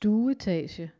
stueetage